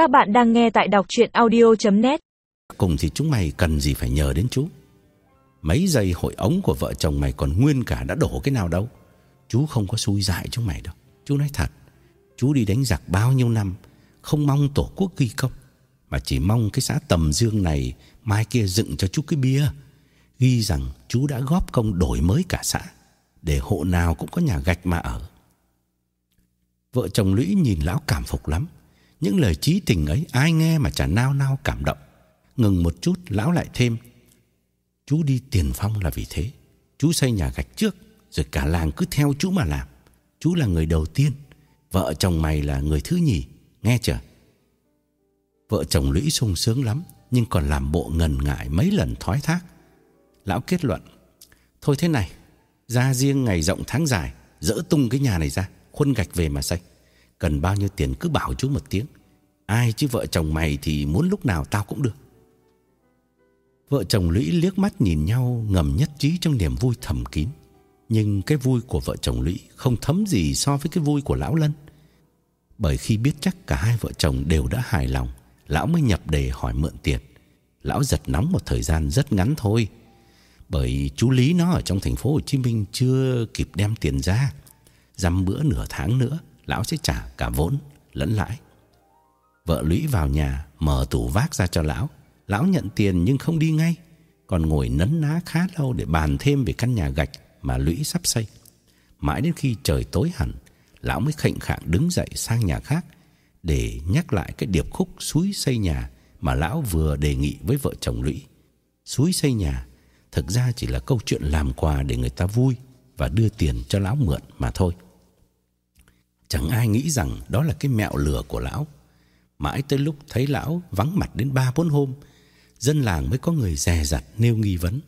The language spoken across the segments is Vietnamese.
Các bạn đang nghe tại đọc chuyện audio.net Cùng thì chúng mày cần gì phải nhờ đến chú? Mấy giây hội ống của vợ chồng mày còn nguyên cả đã đổ cái nào đâu. Chú không có xui dại chúng mày đâu. Chú nói thật, Chú đi đánh giặc bao nhiêu năm, Không mong tổ quốc ghi công, Mà chỉ mong cái xã Tầm Dương này Mai kia dựng cho chú cái bia. Ghi rằng chú đã góp công đổi mới cả xã, Để hộ nào cũng có nhà gạch mà ở. Vợ chồng Lũy nhìn lão cảm phục lắm. Những lời trí tình ấy ai nghe mà chả nao nao cảm động. Ngừng một chút, lão lại thêm. Chú đi tiền phong là vì thế. Chú xây nhà gạch trước, Rồi cả làng cứ theo chú mà làm. Chú là người đầu tiên. Vợ chồng mày là người thứ nhì. Nghe chưa? Vợ chồng Lũy sung sướng lắm, Nhưng còn làm bộ ngần ngại mấy lần thoái thác. Lão kết luận, Thôi thế này, Ra riêng ngày rộng tháng dài, Dỡ tung cái nhà này ra Khuôn gạch về mà xây. Cần bao nhiêu tiền cứ bảo chú một tiếng Ai chứ vợ chồng mày thì muốn lúc nào tao cũng được Vợ chồng Lũy liếc mắt nhìn nhau ngầm nhất trí trong niềm vui thầm kín. Nhưng cái vui của vợ chồng Lũy không thấm gì so với cái vui của Lão Lân. Bởi khi biết chắc cả hai vợ chồng đều đã hài lòng, Lão mới nhập đề hỏi mượn tiền. Lão giật nóng một thời gian rất ngắn thôi. Bởi chú Lý nó ở trong thành phố Hồ Chí Minh chưa kịp đem tiền ra. Dăm bữa nửa tháng nữa, Lão sẽ trả cả vốn lẫn lãi. Vợ Lũy vào nhà, mở tủ vác ra cho Lão. Lão nhận tiền nhưng không đi ngay, Còn ngồi nấn ná khá lâu để bàn thêm về căn nhà gạch Mà Lũy sắp xây. Mãi đến khi trời tối hẳn, Lão mới khệnh khạng đứng dậy sang nhà khác Để nhắc lại cái điệp khúc suối xây nhà Mà lão vừa đề nghị với vợ chồng Lũy. Suối xây nhà Thực ra chỉ là câu chuyện làm quà để người ta vui Và đưa tiền cho lão mượn mà thôi. Chẳng ai nghĩ rằng đó là cái mẹo lừa của lão Mãi tới lúc thấy lão vắng mặt đến ba bốn hôm dân làng mới có người dè dặt nêu nghi vấn.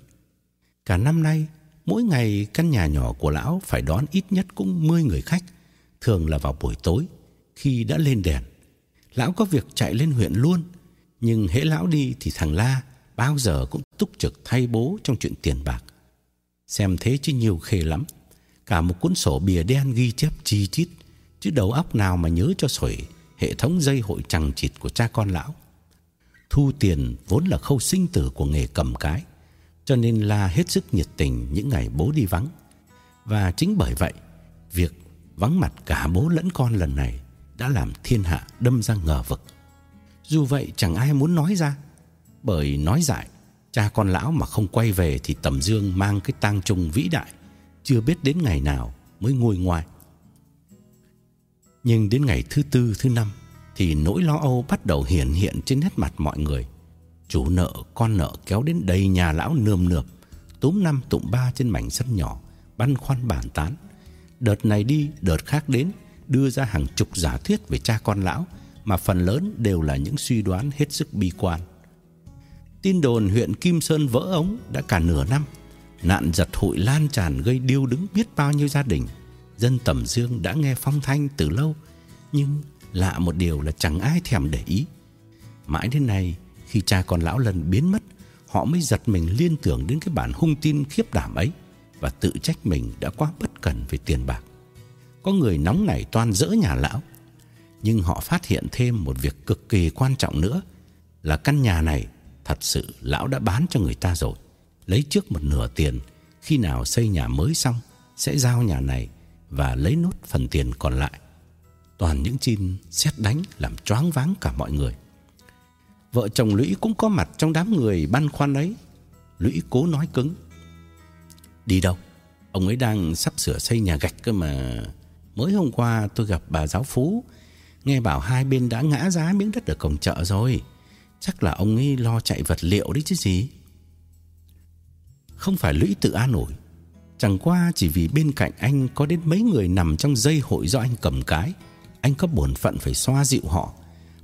Cả năm nay, mỗi ngày căn nhà nhỏ của lão phải đón ít nhất cũng 10 người khách, thường là vào buổi tối khi đã lên đèn. Lão có việc chạy lên huyện luôn, nhưng hễ lão đi thì thằng La bao giờ cũng túc trực thay bố trong chuyện tiền bạc. Xem thế chứ nhiều khê lắm. Cả một cuốn sổ bìa đen ghi chép chi chít, chứ đầu óc nào mà nhớ cho sổi hệ thống dây hội chằng chịt của cha con lão. Thu tiền vốn là khâu sinh tử của nghề cầm cái, cho nên là hết sức nhiệt tình những ngày bố đi vắng. Và chính bởi vậy, việc vắng mặt cả bố lẫn con lần này đã làm thiên hạ đâm ra ngờ vực. Dù vậy chẳng ai muốn nói ra, bởi nói dại, cha con lão mà không quay về thì Tầm Dương mang cái tang trung vĩ đại, chưa biết đến ngày nào mới nguôi ngoai. Nhưng đến ngày thứ tư, thứ năm thì nỗi lo âu bắt đầu hiện hiện trên nét mặt mọi người. Chủ nợ, con nợ kéo đến đầy nhà lão nườm nượp, túm năm tụm ba trên mảnh sân nhỏ, băn khoăn bàn tán. Đợt này đi, đợt khác đến, đưa ra hàng chục giả thuyết về cha con lão mà phần lớn đều là những suy đoán hết sức bi quan. Tin đồn huyện Kim Sơn vỡ ống đã cả nửa năm, nạn giật hụi lan tràn gây điêu đứng biết bao nhiêu gia đình. Dân Tầm Dương đã nghe phong thanh từ lâu, nhưng lạ một điều là chẳng ai thèm để ý. Mãi đến nay, khi cha con lão lần biến mất, họ mới giật mình liên tưởng đến cái bản hung tin khiếp đảm ấy và tự trách mình đã quá bất cẩn về tiền bạc. Có người nóng nảy toan dỡ nhà lão, nhưng họ phát hiện thêm một việc cực kỳ quan trọng nữa là căn nhà này thật sự lão đã bán cho người ta rồi, lấy trước một nửa tiền, khi nào xây nhà mới xong sẽ giao nhà này và lấy nốt phần tiền còn lại. Toàn những chim xét đánh làm choáng váng cả mọi người. Vợ chồng Lũy cũng có mặt trong đám người băn khoăn ấy. Lũy cố nói cứng. Đi đâu? Ông ấy đang sắp sửa xây nhà gạch cơ mà. Mới hôm qua tôi gặp bà giáo phú. Nghe bảo hai bên đã ngã giá miếng đất ở cổng chợ rồi. Chắc là ông ấy lo chạy vật liệu đấy chứ gì. Không phải Lũy tự an ủi. Chẳng qua chỉ vì bên cạnh anh có đến mấy người nằm trong dây hội do anh cầm cái anh có bổn phận phải xoa dịu họ.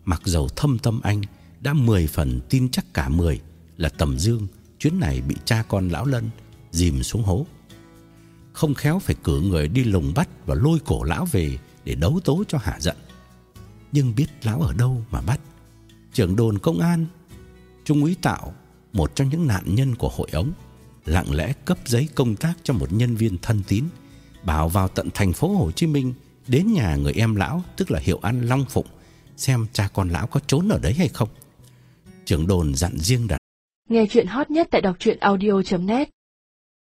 Mặc dầu thâm tâm anh đã mười phần tin chắc cả mười là Tầm Dương chuyến này bị cha con lão Lân dìm xuống hố. Không khéo phải cử người đi lùng bắt và lôi cổ lão về để đấu tố cho hạ giận. Nhưng biết lão ở đâu mà bắt. Trưởng đồn công an Trung úy Tạo, một trong những nạn nhân của hội ống, lặng lẽ cấp giấy công tác cho một nhân viên thân tín, bảo vào tận thành phố Hồ Chí Minh đến nhà người em lão tức là Hiệu An Long Phụng Xem cha con lão có trốn ở đấy hay không. Trưởng đồn dặn riêng đặt Nghe chuyện hot nhất tại đọc truyện audio.net